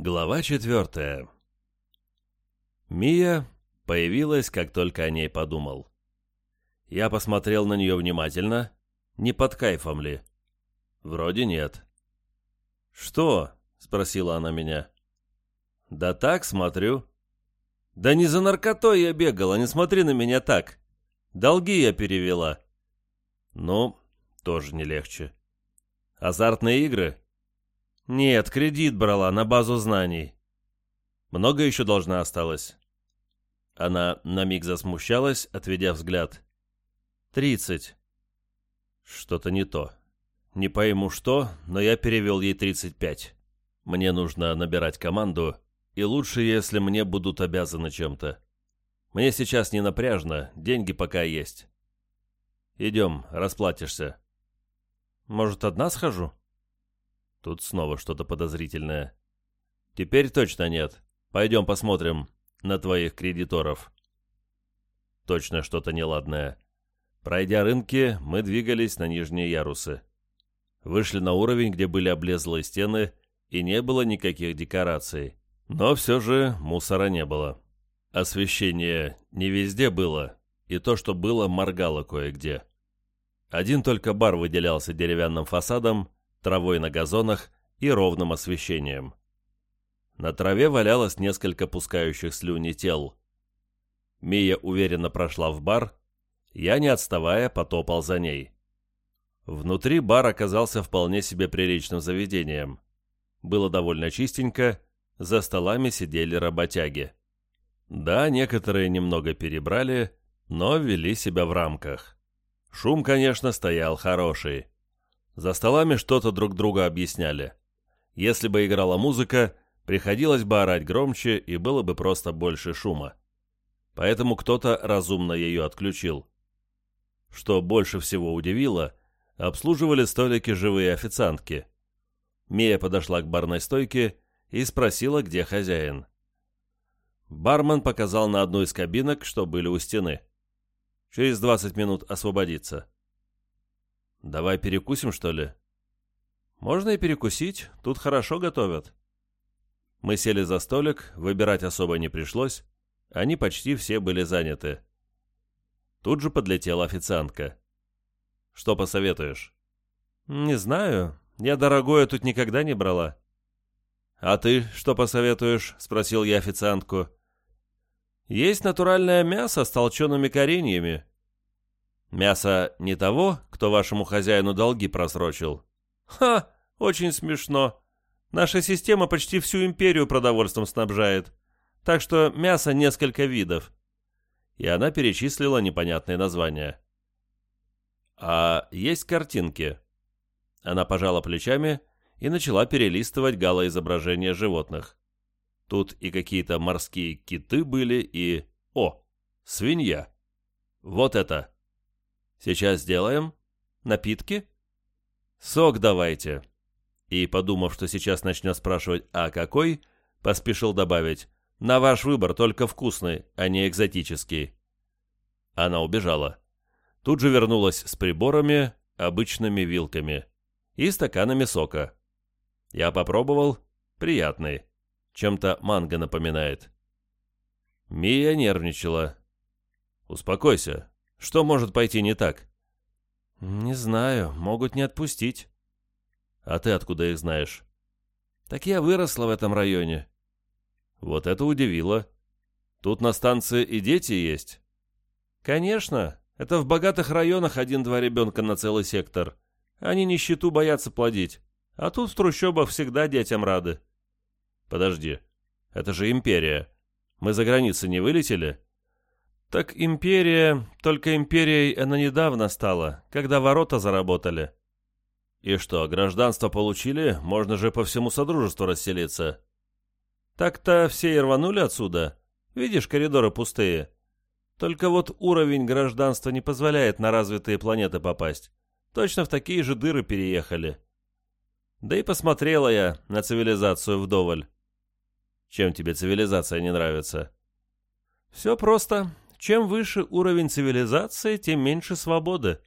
Глава четвертая Мия появилась, как только о ней подумал. Я посмотрел на нее внимательно, не под кайфом ли. Вроде нет. «Что?» — спросила она меня. «Да так, смотрю». «Да не за наркотой я бегала, не смотри на меня так. Долги я перевела». «Ну, тоже не легче». «Азартные игры?» «Нет, кредит брала на базу знаний». «Много еще должна осталось?» Она на миг засмущалась, отведя взгляд. «Тридцать». «Что-то не то. Не пойму что, но я перевел ей тридцать пять. Мне нужно набирать команду, и лучше, если мне будут обязаны чем-то. Мне сейчас не напряжно, деньги пока есть. Идем, расплатишься». «Может, одна схожу?» Тут снова что-то подозрительное. Теперь точно нет. Пойдем посмотрим на твоих кредиторов. Точно что-то неладное. Пройдя рынки, мы двигались на нижние ярусы. Вышли на уровень, где были облезлые стены, и не было никаких декораций. Но все же мусора не было. Освещение не везде было, и то, что было, моргало кое-где. Один только бар выделялся деревянным фасадом, травой на газонах и ровным освещением. На траве валялось несколько пускающих слюни тел. Мия уверенно прошла в бар, я, не отставая, потопал за ней. Внутри бар оказался вполне себе приличным заведением. Было довольно чистенько, за столами сидели работяги. Да, некоторые немного перебрали, но вели себя в рамках. Шум, конечно, стоял хороший. За столами что-то друг друга объясняли. Если бы играла музыка, приходилось бы орать громче и было бы просто больше шума. Поэтому кто-то разумно ее отключил. Что больше всего удивило, обслуживали столики живые официантки. Мия подошла к барной стойке и спросила, где хозяин. Бармен показал на одну из кабинок, что были у стены. Через 20 минут освободиться. «Давай перекусим, что ли?» «Можно и перекусить, тут хорошо готовят». Мы сели за столик, выбирать особо не пришлось, они почти все были заняты. Тут же подлетела официантка. «Что посоветуешь?» «Не знаю, я дорогое тут никогда не брала». «А ты что посоветуешь?» — спросил я официантку. «Есть натуральное мясо с толчеными кореньями. Мясо не того, кто вашему хозяину долги просрочил? Ха, очень смешно. Наша система почти всю империю продовольствием снабжает. Так что мясо несколько видов. И она перечислила непонятные названия. А есть картинки? Она пожала плечами и начала перелистывать галоизображения животных. Тут и какие-то морские киты были, и... О, свинья. Вот это. Сейчас сделаем. Напитки? Сок давайте. И, подумав, что сейчас начнет спрашивать «а какой?», поспешил добавить «на ваш выбор, только вкусный, а не экзотический». Она убежала. Тут же вернулась с приборами, обычными вилками и стаканами сока. Я попробовал. Приятный. Чем-то манго напоминает. Мия нервничала. «Успокойся. Что может пойти не так? Не знаю, могут не отпустить. А ты откуда их знаешь? Так я выросла в этом районе. Вот это удивило. Тут на станции и дети есть. Конечно, это в богатых районах один-два ребенка на целый сектор. Они нищету боятся плодить. А тут в трущобах всегда детям рады. Подожди, это же империя. Мы за границы не вылетели? Так империя, только империей она недавно стала, когда ворота заработали. И что, гражданство получили, можно же по всему Содружеству расселиться. Так-то все и рванули отсюда. Видишь, коридоры пустые. Только вот уровень гражданства не позволяет на развитые планеты попасть. Точно в такие же дыры переехали. Да и посмотрела я на цивилизацию вдоволь. Чем тебе цивилизация не нравится? Все просто. Чем выше уровень цивилизации, тем меньше свободы.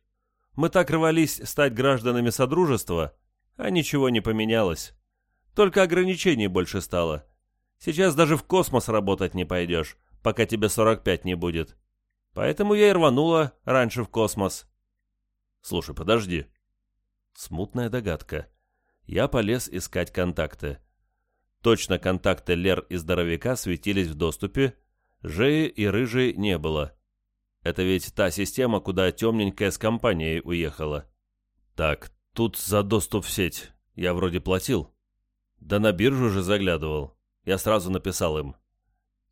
Мы так рвались стать гражданами Содружества, а ничего не поменялось. Только ограничений больше стало. Сейчас даже в космос работать не пойдешь, пока тебе 45 не будет. Поэтому я и рванула раньше в космос. Слушай, подожди. Смутная догадка. Я полез искать контакты. Точно контакты Лер и Здоровяка светились в доступе, Жеи и Рыжей не было. Это ведь та система, куда темненькая с компанией уехала. Так, тут за доступ в сеть я вроде платил. Да на биржу же заглядывал. Я сразу написал им.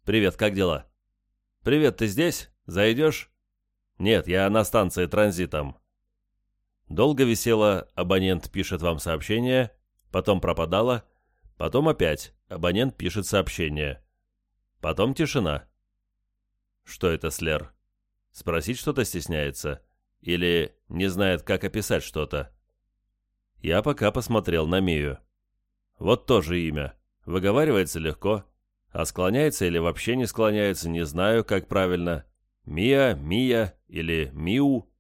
«Привет, как дела?» «Привет, ты здесь? Зайдешь?» «Нет, я на станции транзитом». Долго висело «Абонент пишет вам сообщение», потом пропадало, потом опять «Абонент пишет сообщение». Потом тишина. Что это, Слер? Спросить что-то стесняется? Или не знает, как описать что-то? Я пока посмотрел на Мию. Вот тоже имя. Выговаривается легко. А склоняется или вообще не склоняется, не знаю, как правильно. Мия, Мия или Миу.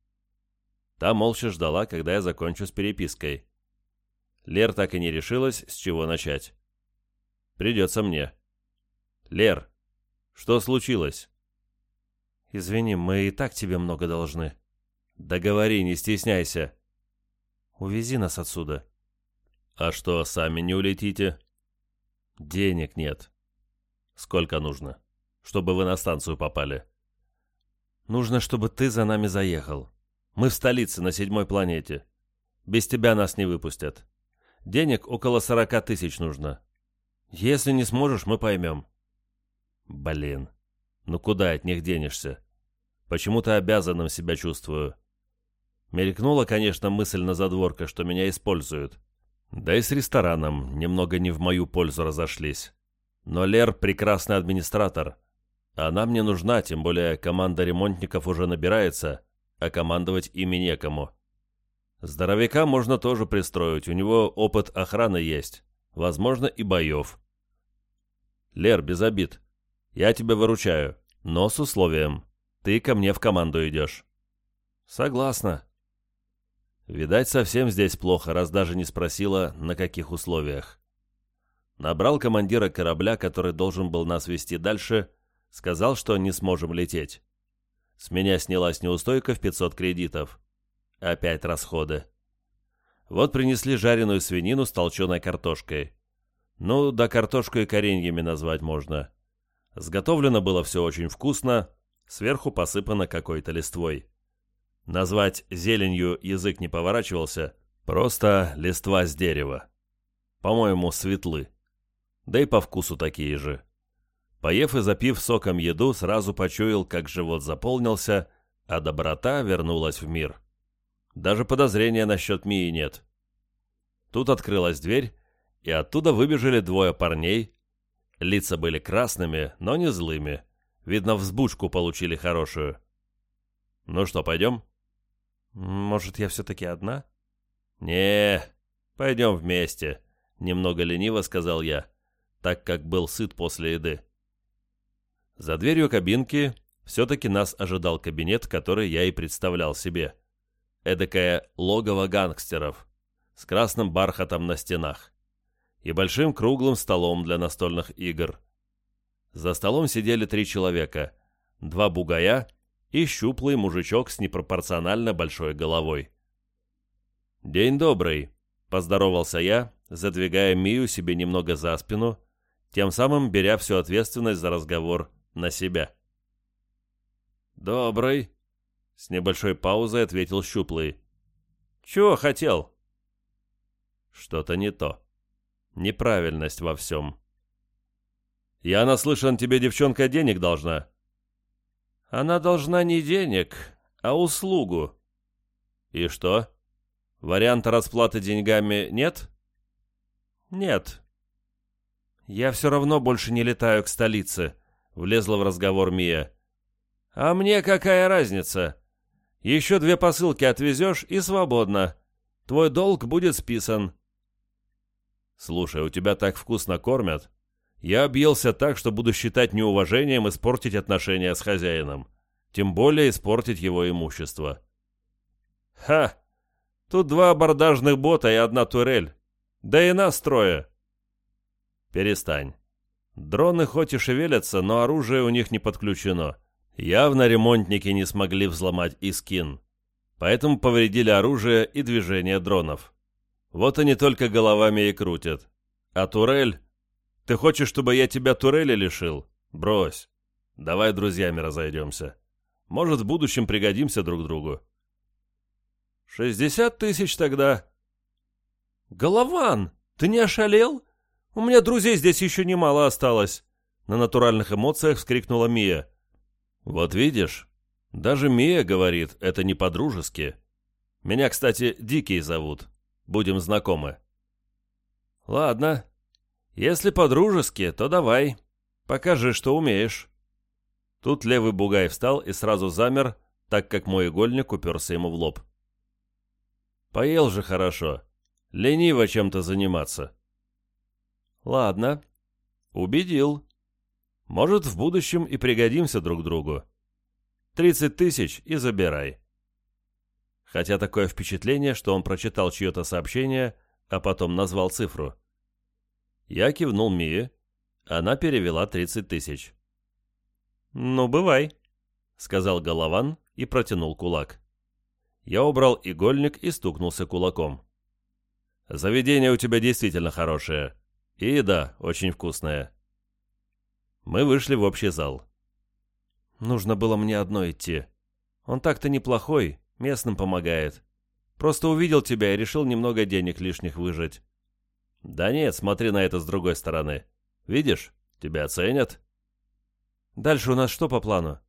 Та молча ждала, когда я закончу с перепиской. Лер так и не решилась, с чего начать. Придется мне. Лер, что случилось? Извини, мы и так тебе много должны. Да говори, не стесняйся. Увези нас отсюда. А что, сами не улетите? Денег нет. Сколько нужно? Чтобы вы на станцию попали. Нужно, чтобы ты за нами заехал. Мы в столице, на седьмой планете. Без тебя нас не выпустят. Денег около сорока тысяч нужно. Если не сможешь, мы поймем. Блин, ну куда от них денешься? Почему-то обязанным себя чувствую. Мелькнула, конечно, мысль на задворках, что меня используют. Да и с рестораном немного не в мою пользу разошлись. Но Лер прекрасный администратор. Она мне нужна, тем более команда ремонтников уже набирается, а командовать ими некому. Здоровяка можно тоже пристроить, у него опыт охраны есть, возможно, и боев. Лер, без обид. Я тебя выручаю, но с условием. Ты ко мне в команду идешь. Согласна, Видать, совсем здесь плохо, раз даже не спросила, на каких условиях. Набрал командира корабля, который должен был нас вести дальше, сказал, что не сможем лететь. С меня снялась неустойка в 500 кредитов. Опять расходы. Вот принесли жареную свинину с толченой картошкой. Ну, да картошку и кореньями назвать можно. Сготовлено было все очень вкусно, сверху посыпано какой-то листвой. Назвать зеленью язык не поворачивался, просто листва с дерева. По-моему, светлы. Да и по вкусу такие же. Поев и запив соком еду, сразу почуял, как живот заполнился, а доброта вернулась в мир. Даже подозрения насчет Мии нет. Тут открылась дверь, и оттуда выбежали двое парней. Лица были красными, но не злыми. Видно, взбучку получили хорошую. «Ну что, пойдем?» «Может, я все-таки одна?» «Не, пойдем вместе», — немного лениво сказал я, так как был сыт после еды. За дверью кабинки все-таки нас ожидал кабинет, который я и представлял себе. Эдакое логово гангстеров с красным бархатом на стенах и большим круглым столом для настольных игр. За столом сидели три человека, два бугая и щуплый мужичок с непропорционально большой головой. «День добрый», — поздоровался я, задвигая Мию себе немного за спину, тем самым беря всю ответственность за разговор на себя. «Добрый», — с небольшой паузой ответил щуплый. «Чего хотел?» «Что-то не то. Неправильность во всем». «Я наслышан, тебе девчонка денег должна», она должна не денег, а услугу. И что? Варианта расплаты деньгами нет? Нет. Я все равно больше не летаю к столице, влезла в разговор Мия. А мне какая разница? Еще две посылки отвезешь и свободно. Твой долг будет списан. Слушай, у тебя так вкусно кормят. Я объелся так, что буду считать неуважением испортить отношения с хозяином. Тем более испортить его имущество. Ха! Тут два абордажных бота и одна турель. Да и нас трое. Перестань. Дроны хоть и шевелятся, но оружие у них не подключено. Явно ремонтники не смогли взломать Искин. Поэтому повредили оружие и движение дронов. Вот они только головами и крутят. А турель? Ты хочешь, чтобы я тебя турели лишил? Брось. Давай друзьями разойдемся. Может, в будущем пригодимся друг другу. Шестьдесят тысяч тогда. Голован, ты не ошалел? У меня друзей здесь еще немало осталось. На натуральных эмоциях вскрикнула Мия. Вот видишь, даже Мия говорит, это не по-дружески. Меня, кстати, Дикий зовут. Будем знакомы. Ладно. Если по-дружески, то давай. Покажи, что умеешь. Тут левый бугай встал и сразу замер, так как мой игольник уперся ему в лоб. Поел же хорошо. Лениво чем-то заниматься. Ладно. Убедил. Может, в будущем и пригодимся друг другу. Тридцать тысяч и забирай. Хотя такое впечатление, что он прочитал чье-то сообщение, а потом назвал цифру. Я кивнул Мие. Она перевела тридцать тысяч. «Ну, бывай», — сказал Голован и протянул кулак. Я убрал игольник и стукнулся кулаком. «Заведение у тебя действительно хорошее. И еда очень вкусная». Мы вышли в общий зал. «Нужно было мне одно идти. Он так-то неплохой, местным помогает. Просто увидел тебя и решил немного денег лишних выжать». «Да нет, смотри на это с другой стороны. Видишь, тебя оценят». Дальше у нас что по плану?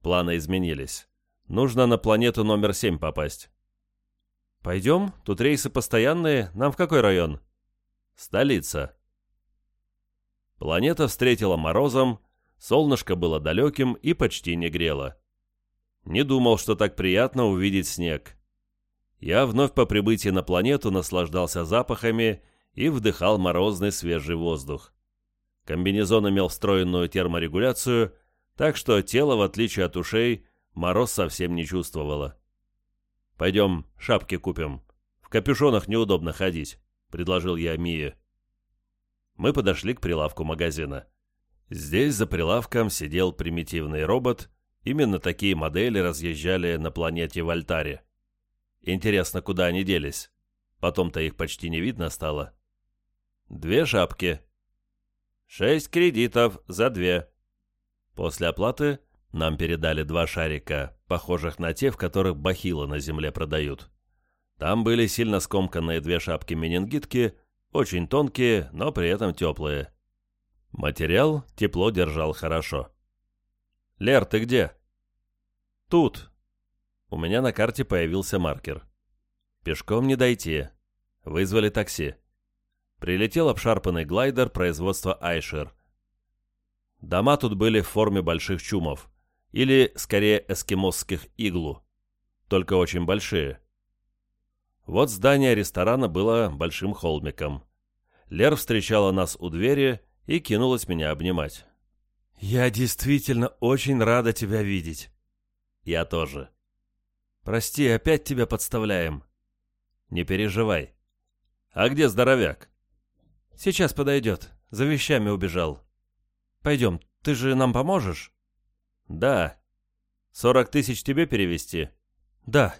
Планы изменились. Нужно на планету номер семь попасть. Пойдем? Тут рейсы постоянные. Нам в какой район? Столица. Планета встретила морозом, солнышко было далеким и почти не грело. Не думал, что так приятно увидеть снег. Я вновь по прибытии на планету наслаждался запахами и вдыхал морозный свежий воздух. Комбинезон имел встроенную терморегуляцию, так что тело, в отличие от ушей, мороз совсем не чувствовало. «Пойдем шапки купим. В капюшонах неудобно ходить», — предложил я Мие. Мы подошли к прилавку магазина. Здесь за прилавком сидел примитивный робот. Именно такие модели разъезжали на планете Вольтаре. Интересно, куда они делись? Потом-то их почти не видно стало. Две шапки, Шесть кредитов за две. После оплаты нам передали два шарика, похожих на те, в которых бахилы на земле продают. Там были сильно скомканные две шапки-менингитки, очень тонкие, но при этом теплые. Материал тепло держал хорошо. «Лер, ты где?» «Тут». У меня на карте появился маркер. «Пешком не дойти. Вызвали такси прилетел обшарпанный глайдер производства Айшер. Дома тут были в форме больших чумов, или, скорее, эскимосских иглу, только очень большие. Вот здание ресторана было большим холмиком. Лер встречала нас у двери и кинулась меня обнимать. «Я действительно очень рада тебя видеть». «Я тоже». «Прости, опять тебя подставляем». «Не переживай». «А где здоровяк?» Сейчас подойдет. За вещами убежал. Пойдем, ты же нам поможешь? Да. Сорок тысяч тебе перевести? Да.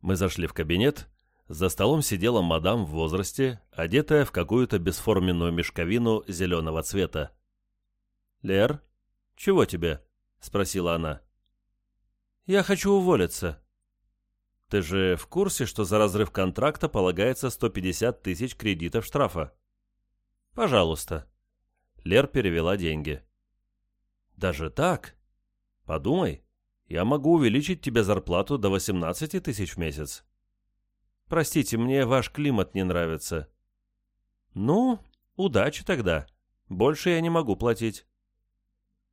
Мы зашли в кабинет. За столом сидела мадам в возрасте, одетая в какую-то бесформенную мешковину зеленого цвета. «Лер, чего тебе?» — спросила она. «Я хочу уволиться». «Ты же в курсе, что за разрыв контракта полагается 150 тысяч кредитов штрафа?» «Пожалуйста». Лер перевела деньги. «Даже так? Подумай, я могу увеличить тебе зарплату до 18 тысяч в месяц». «Простите, мне ваш климат не нравится». «Ну, удачи тогда. Больше я не могу платить».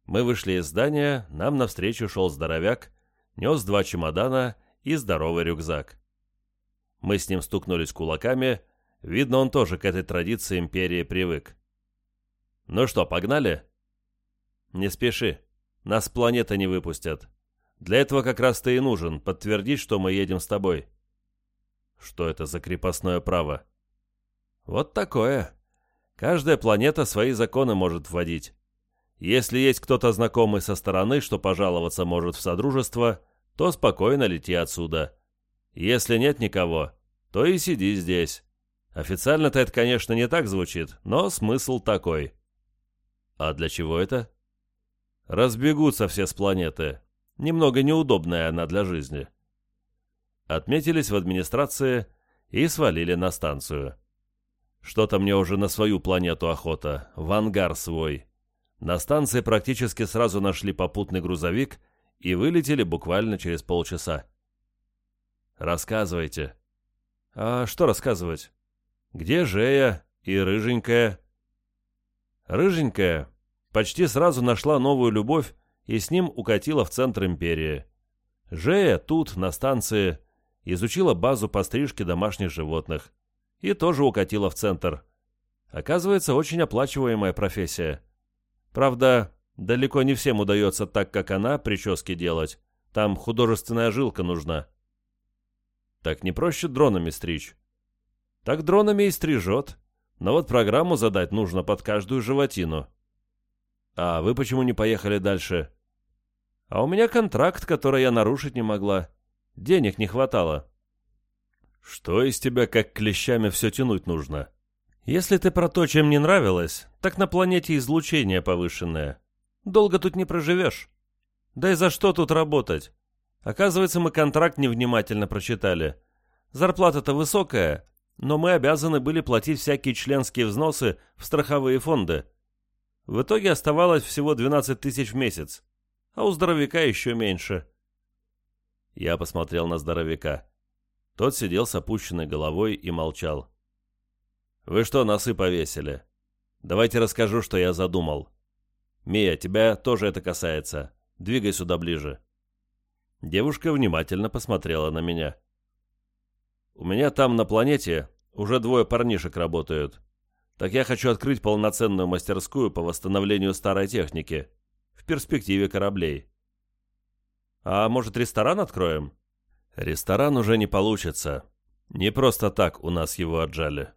Мы вышли из здания, нам навстречу шел здоровяк, нес два чемодана и здоровый рюкзак. Мы с ним стукнулись кулаками, Видно, он тоже к этой традиции империи привык. «Ну что, погнали?» «Не спеши. Нас планета не выпустят. Для этого как раз ты и нужен, подтвердить, что мы едем с тобой». «Что это за крепостное право?» «Вот такое. Каждая планета свои законы может вводить. Если есть кто-то знакомый со стороны, что пожаловаться может в Содружество, то спокойно лети отсюда. Если нет никого, то и сиди здесь. Официально-то это, конечно, не так звучит, но смысл такой. А для чего это? Разбегутся все с планеты. Немного неудобная она для жизни. Отметились в администрации и свалили на станцию. Что-то мне уже на свою планету охота, в ангар свой. На станции практически сразу нашли попутный грузовик и вылетели буквально через полчаса. «Рассказывайте». «А что рассказывать? Где Жея и Рыженькая?» Рыженькая почти сразу нашла новую любовь и с ним укатила в центр империи. Жея тут, на станции, изучила базу по стрижке домашних животных и тоже укатила в центр. Оказывается, очень оплачиваемая профессия. Правда, далеко не всем удается так, как она, прически делать. Там художественная жилка нужна. Так не проще дронами стричь. Так дронами и стрижет. Но вот программу задать нужно под каждую животину. А вы почему не поехали дальше? А у меня контракт, который я нарушить не могла. Денег не хватало. Что из тебя как клещами все тянуть нужно? Если ты про то, чем не нравилось, так на планете излучение повышенное. Долго тут не проживешь. Да и за что тут работать? Оказывается, мы контракт невнимательно прочитали. Зарплата-то высокая, но мы обязаны были платить всякие членские взносы в страховые фонды. В итоге оставалось всего 12 тысяч в месяц, а у здоровяка еще меньше. Я посмотрел на здоровяка. Тот сидел с опущенной головой и молчал. «Вы что, носы повесили? Давайте расскажу, что я задумал. Мия, тебя тоже это касается. Двигай сюда ближе». Девушка внимательно посмотрела на меня. «У меня там на планете уже двое парнишек работают. Так я хочу открыть полноценную мастерскую по восстановлению старой техники. В перспективе кораблей». «А может, ресторан откроем?» «Ресторан уже не получится. Не просто так у нас его отжали».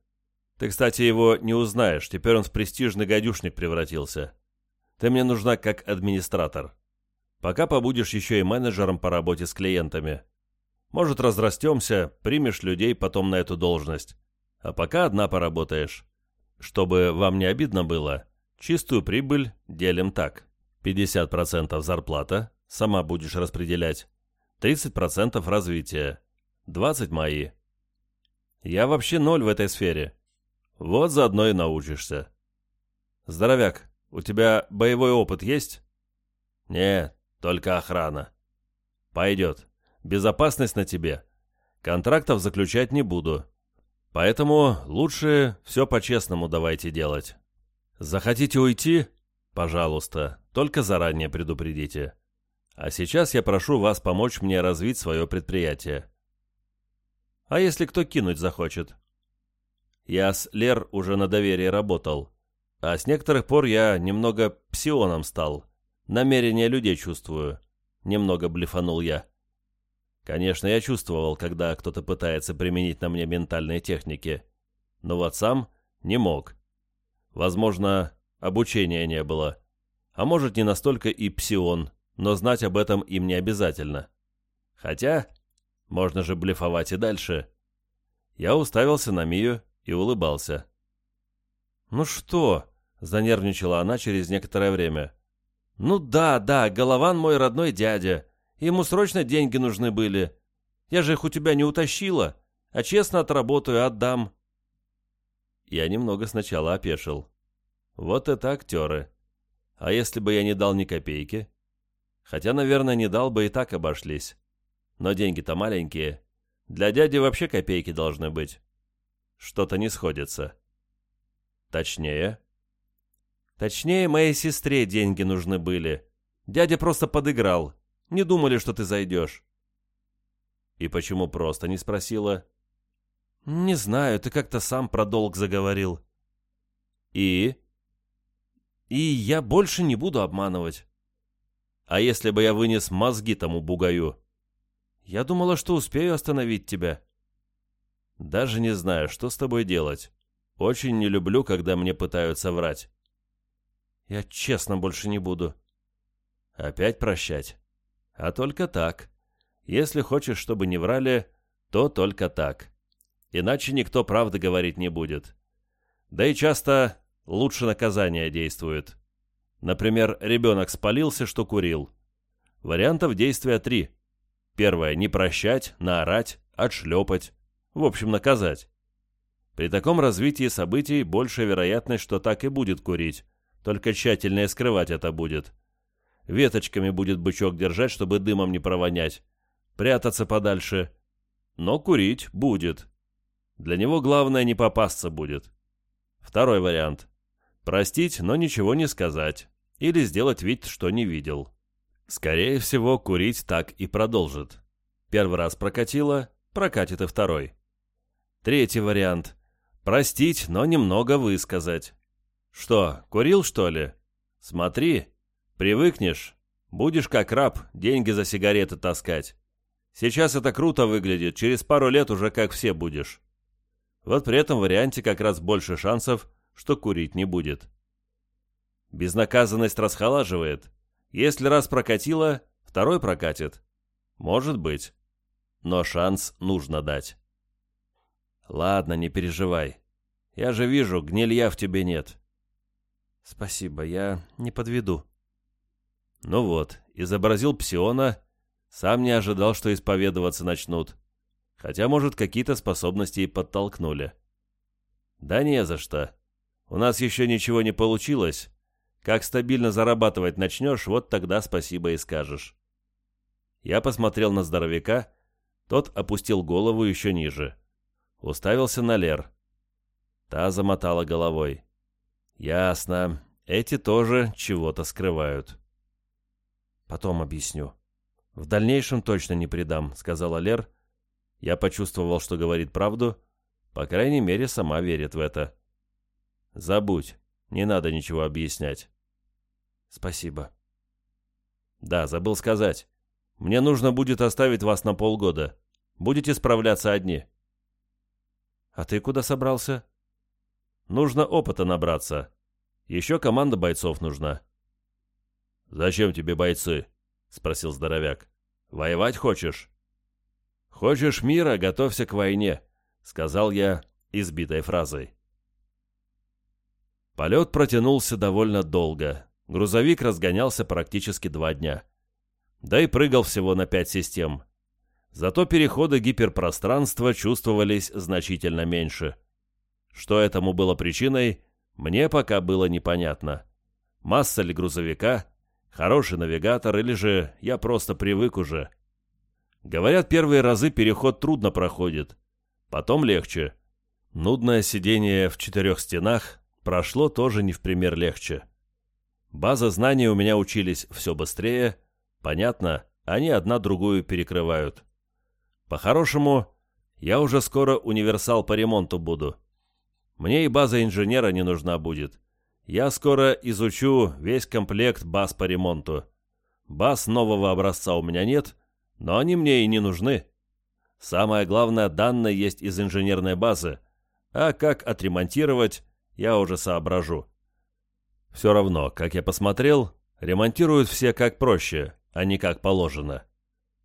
Ты, кстати, его не узнаешь, теперь он в престижный гадюшник превратился. Ты мне нужна как администратор. Пока побудешь еще и менеджером по работе с клиентами. Может, разрастемся, примешь людей потом на эту должность. А пока одна поработаешь. Чтобы вам не обидно было, чистую прибыль делим так. 50% зарплата, сама будешь распределять. 30% развития. 20 мои. Я вообще ноль в этой сфере. Вот заодно и научишься. Здоровяк, у тебя боевой опыт есть? Не, только охрана. Пойдет. Безопасность на тебе. Контрактов заключать не буду. Поэтому лучше все по-честному давайте делать. Захотите уйти? Пожалуйста, только заранее предупредите. А сейчас я прошу вас помочь мне развить свое предприятие. А если кто кинуть захочет? Я с Лер уже на доверии работал. А с некоторых пор я немного псионом стал. Намерения людей чувствую. Немного блефанул я. Конечно, я чувствовал, когда кто-то пытается применить на мне ментальные техники. Но вот сам не мог. Возможно, обучения не было. А может, не настолько и псион, но знать об этом им не обязательно. Хотя, можно же блефовать и дальше. Я уставился на Мию и улыбался. «Ну что?» — занервничала она через некоторое время. «Ну да, да, Голован мой родной дядя. Ему срочно деньги нужны были. Я же их у тебя не утащила, а честно отработаю, отдам». Я немного сначала опешил. Вот это актеры. А если бы я не дал ни копейки? Хотя, наверное, не дал бы и так обошлись. Но деньги-то маленькие. Для дяди вообще копейки должны быть. Что-то не сходится. Точнее? Точнее, моей сестре деньги нужны были. Дядя просто подыграл. Не думали, что ты зайдешь. И почему просто не спросила? Не знаю, ты как-то сам про долг заговорил. И? И я больше не буду обманывать. А если бы я вынес мозги тому бугаю? Я думала, что успею остановить тебя. Даже не знаю, что с тобой делать. Очень не люблю, когда мне пытаются врать. Я честно больше не буду. Опять прощать? А только так. Если хочешь, чтобы не врали, то только так. Иначе никто правды говорить не будет. Да и часто лучше наказание действует. Например, ребенок спалился, что курил. Вариантов действия три. Первое – не прощать, наорать, отшлепать. В общем, наказать. При таком развитии событий большая вероятность, что так и будет курить, только тщательнее скрывать это будет. Веточками будет бычок держать, чтобы дымом не провонять. Прятаться подальше. Но курить будет. Для него главное не попасться будет. Второй вариант. Простить, но ничего не сказать. Или сделать вид, что не видел. Скорее всего, курить так и продолжит. Первый раз прокатило, прокатит и второй. Третий вариант. Простить, но немного высказать. Что, курил, что ли? Смотри, привыкнешь, будешь как раб деньги за сигареты таскать. Сейчас это круто выглядит, через пару лет уже как все будешь. Вот при этом варианте как раз больше шансов, что курить не будет. Безнаказанность расхолаживает. Если раз прокатило, второй прокатит. Может быть. Но шанс нужно дать. Ладно, не переживай. Я же вижу, гнилья в тебе нет. Спасибо, я не подведу. Ну вот, изобразил псиона, сам не ожидал, что исповедоваться начнут. Хотя, может, какие-то способности и подтолкнули. Да не за что. У нас еще ничего не получилось. Как стабильно зарабатывать начнешь, вот тогда спасибо и скажешь. Я посмотрел на здоровяка, тот опустил голову еще ниже. Уставился на Лер. Та замотала головой. «Ясно. Эти тоже чего-то скрывают». «Потом объясню. В дальнейшем точно не предам», — сказала Лер. Я почувствовал, что говорит правду. По крайней мере, сама верит в это. «Забудь. Не надо ничего объяснять». «Спасибо». «Да, забыл сказать. Мне нужно будет оставить вас на полгода. Будете справляться одни». «А ты куда собрался?» «Нужно опыта набраться. Еще команда бойцов нужна». «Зачем тебе бойцы?» — спросил здоровяк. «Воевать хочешь?» «Хочешь мира, готовься к войне», — сказал я избитой фразой. Полет протянулся довольно долго. Грузовик разгонялся практически два дня. Да и прыгал всего на пять систем. Зато переходы гиперпространства чувствовались значительно меньше. Что этому было причиной, мне пока было непонятно. Масса ли грузовика, хороший навигатор или же я просто привык уже. Говорят, первые разы переход трудно проходит, потом легче. Нудное сидение в четырех стенах прошло тоже не в пример легче. База знаний у меня учились все быстрее, понятно, они одна другую перекрывают. По-хорошему, я уже скоро универсал по ремонту буду. Мне и база инженера не нужна будет. Я скоро изучу весь комплект баз по ремонту. Баз нового образца у меня нет, но они мне и не нужны. Самое главное, данные есть из инженерной базы, а как отремонтировать, я уже соображу. Все равно, как я посмотрел, ремонтируют все как проще, а не как положено.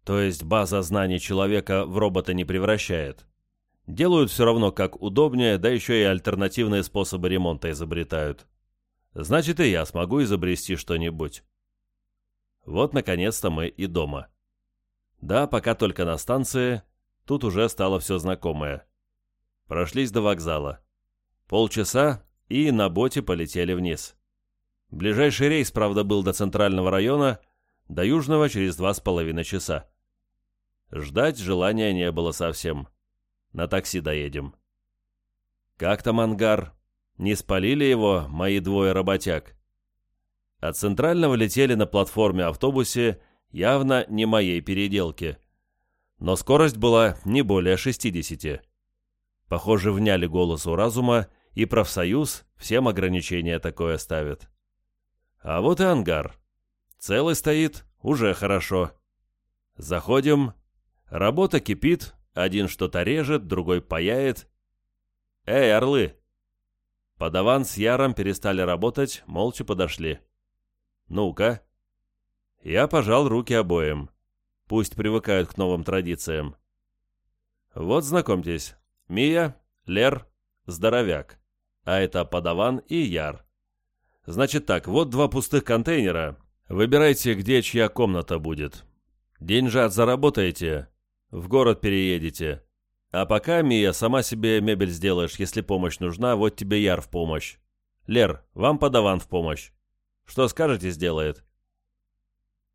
То есть база знаний человека в робота не превращает. Делают все равно как удобнее, да еще и альтернативные способы ремонта изобретают. Значит, и я смогу изобрести что-нибудь. Вот, наконец-то, мы и дома. Да, пока только на станции, тут уже стало все знакомое. Прошлись до вокзала. Полчаса и на боте полетели вниз. Ближайший рейс, правда, был до центрального района, до южного через два с половиной часа. Ждать желания не было совсем. На такси доедем. Как там ангар? Не спалили его мои двое работяг? От центрального летели на платформе автобусе явно не моей переделки. Но скорость была не более 60. Похоже, вняли голосу разума, и профсоюз всем ограничения такое ставит. А вот и ангар. Целый стоит, уже хорошо. Заходим. Работа кипит, один что-то режет, другой паяет. «Эй, орлы! Подаван с Яром перестали работать, молча подошли. «Ну-ка». Я пожал руки обоим. Пусть привыкают к новым традициям. Вот знакомьтесь, Мия, Лер, Здоровяк. А это Подаван и Яр. Значит так, вот два пустых контейнера. Выбирайте, где чья комната будет. Деньжат заработаете, в город переедете. А пока, Мия, сама себе мебель сделаешь, если помощь нужна, вот тебе Яр в помощь. Лер, вам подаван в помощь. Что скажете, сделает.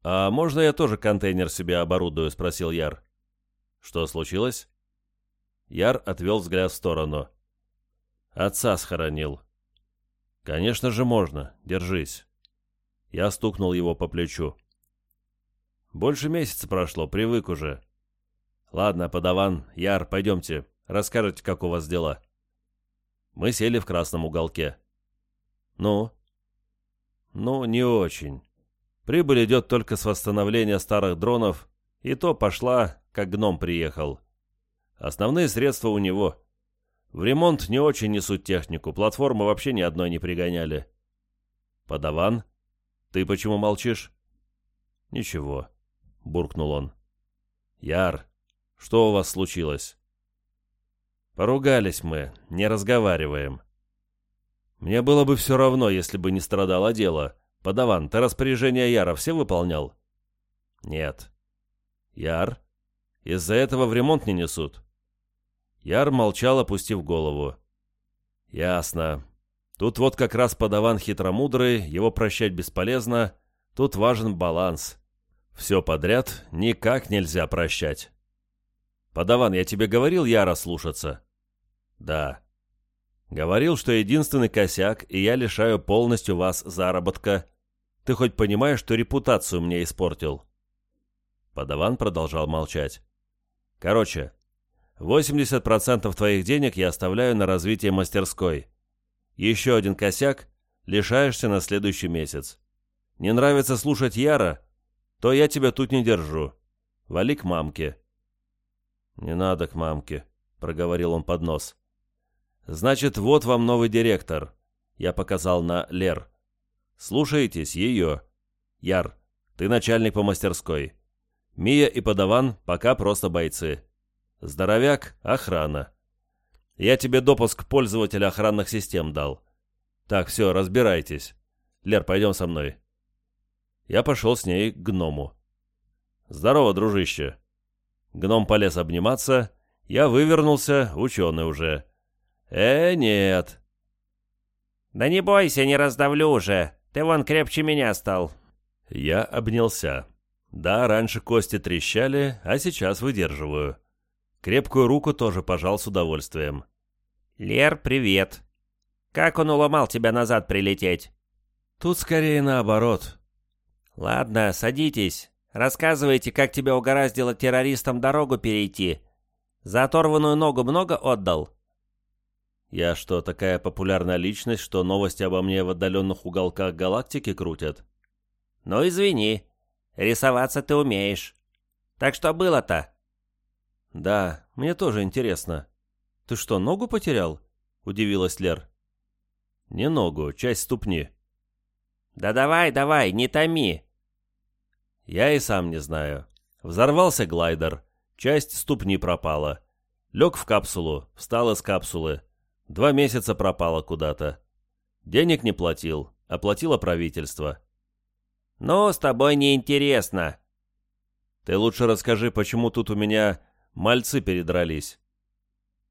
А можно я тоже контейнер себе оборудую, спросил Яр. Что случилось? Яр отвел взгляд в сторону. Отца схоронил. Конечно же можно, держись. Я стукнул его по плечу. Больше месяца прошло, привык уже. «Ладно, подаван, Яр, пойдемте. Расскажете, как у вас дела». Мы сели в красном уголке. «Ну?» «Ну, не очень. Прибыль идет только с восстановления старых дронов, и то пошла, как гном приехал. Основные средства у него. В ремонт не очень несут технику, платформы вообще ни одной не пригоняли». «Подаван, ты почему молчишь?» «Ничего», — буркнул он. «Яр, что у вас случилось?» «Поругались мы, не разговариваем». «Мне было бы все равно, если бы не страдало дело. Подаван, ты распоряжения Яра все выполнял?» «Нет». «Яр? Из-за этого в ремонт не несут?» Яр молчал, опустив голову. «Ясно. Тут вот как раз подаван хитромудрый, его прощать бесполезно. Тут важен баланс. Все подряд никак нельзя прощать». «Подаван, я тебе говорил Яра слушаться?» «Да». «Говорил, что единственный косяк, и я лишаю полностью вас заработка. Ты хоть понимаешь, что репутацию мне испортил?» Подаван продолжал молчать. «Короче, 80% твоих денег я оставляю на развитие мастерской. Еще один косяк — лишаешься на следующий месяц. Не нравится слушать Яра? То я тебя тут не держу. Вали к мамке. «Не надо к мамке», — проговорил он под нос. «Значит, вот вам новый директор», — я показал на Лер. «Слушайтесь ее. Яр, ты начальник по мастерской. Мия и подаван пока просто бойцы. Здоровяк — охрана. Я тебе допуск пользователя охранных систем дал. Так, все, разбирайтесь. Лер, пойдем со мной». Я пошел с ней к гному. «Здорово, дружище», Гном полез обниматься. Я вывернулся, ученый уже. «Э, нет». «Да не бойся, не раздавлю уже. Ты вон крепче меня стал». Я обнялся. Да, раньше кости трещали, а сейчас выдерживаю. Крепкую руку тоже пожал с удовольствием. «Лер, привет. Как он уломал тебя назад прилететь?» «Тут скорее наоборот». «Ладно, садитесь. Рассказывайте, как тебя угораздило террористам дорогу перейти. За оторванную ногу много отдал?» «Я что, такая популярная личность, что новости обо мне в отдаленных уголках галактики крутят?» «Ну, извини. Рисоваться ты умеешь. Так что было-то?» «Да, мне тоже интересно. Ты что, ногу потерял?» — удивилась Лер. «Не ногу, часть ступни». «Да давай, давай, не томи. Я и сам не знаю. Взорвался глайдер. Часть ступни пропала. Лег в капсулу, встал из капсулы. Два месяца пропало куда-то. Денег не платил, оплатило правительство. «Ну, с тобой неинтересно». «Ты лучше расскажи, почему тут у меня мальцы передрались».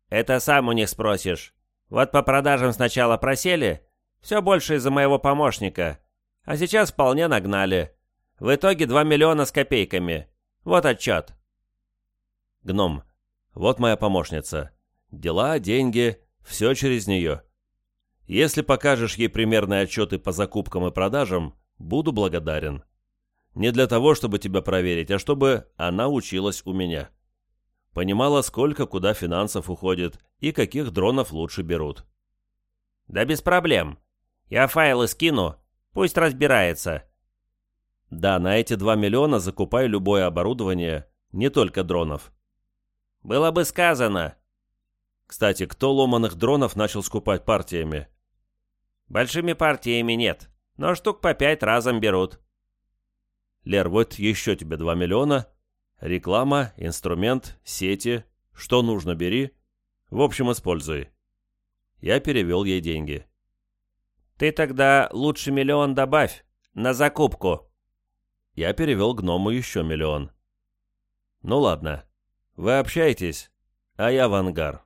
«Это сам у них спросишь. Вот по продажам сначала просели, все больше из-за моего помощника, а сейчас вполне нагнали. В итоге 2 миллиона с копейками. Вот отчет. Гном, вот моя помощница. Дела, деньги, все через нее. Если покажешь ей примерные отчеты по закупкам и продажам, буду благодарен. Не для того, чтобы тебя проверить, а чтобы она училась у меня. Понимала, сколько куда финансов уходит и каких дронов лучше берут. Да без проблем. Я файлы скину, пусть разбирается. Да, на эти 2 миллиона закупай любое оборудование, не только дронов. Было бы сказано. Кстати, кто ломаных дронов начал скупать партиями? Большими партиями нет, но штук по пять разом берут. Лер, вот еще тебе 2 миллиона. Реклама, инструмент, сети. Что нужно, бери. В общем, используй. Я перевел ей деньги. Ты тогда лучше миллион добавь. На закупку. Я перевел гному еще миллион. Ну ладно. Вы общаетесь, а я в ангар.